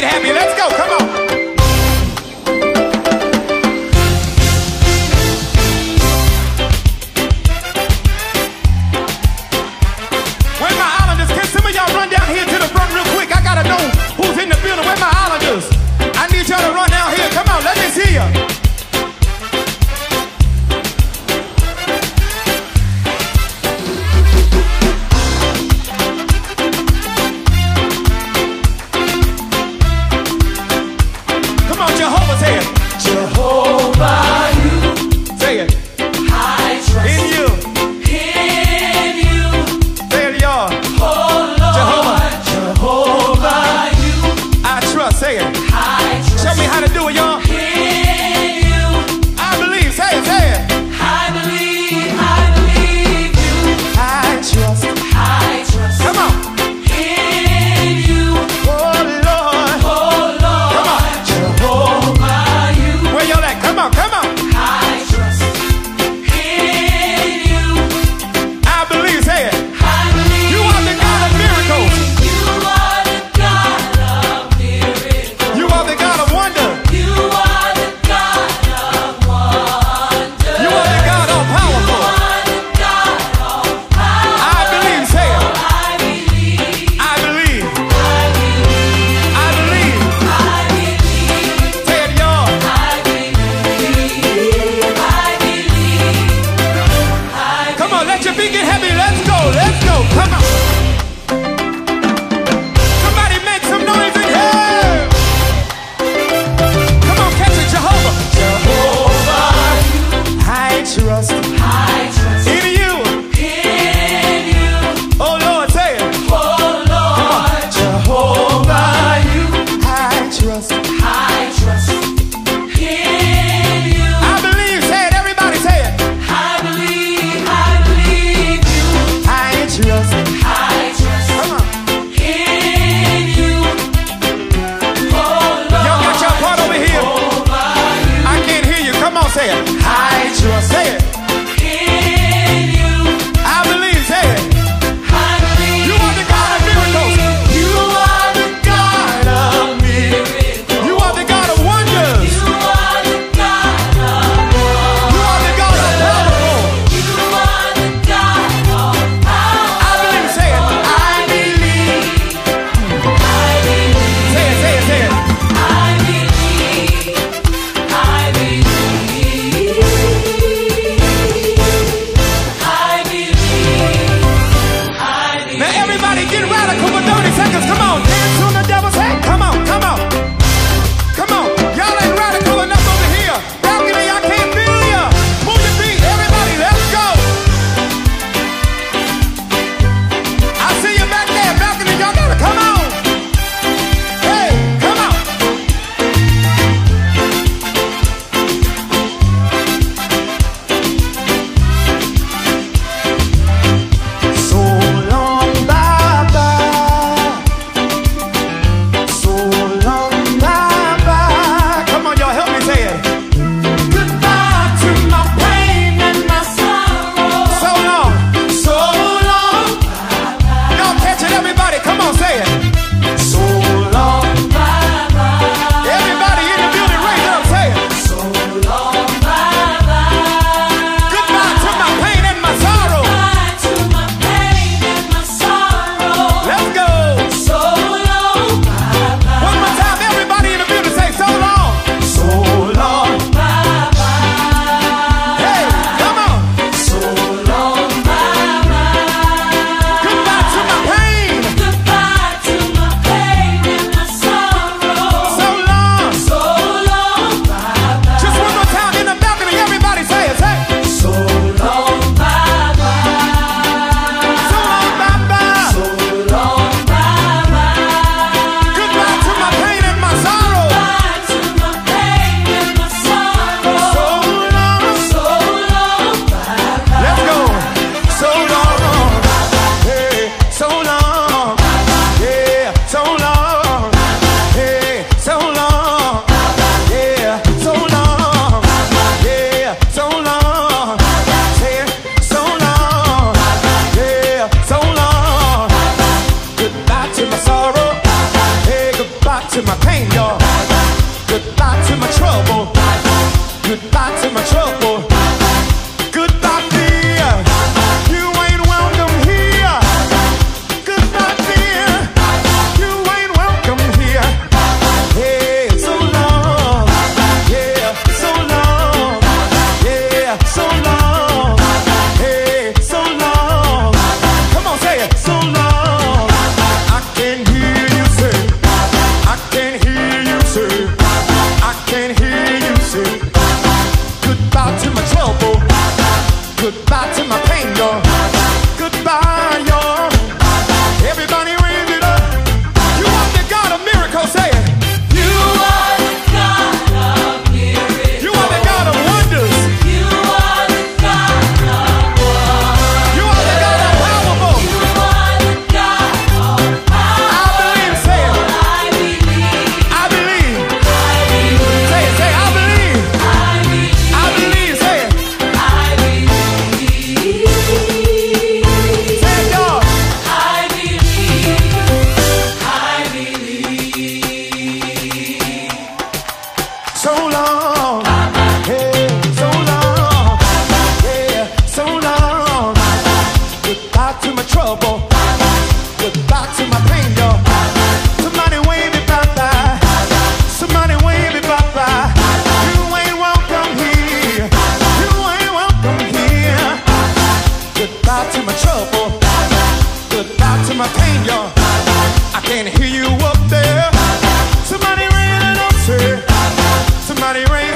feet happy. Let's go. Come on. Where my islanders? Can some of y'all run down here to the front real quick? I gotta know who's in the building. Where my islanders? I need y'all to run down here. Come on, let me see ya. goodbye to my pain, girl. Somebody raise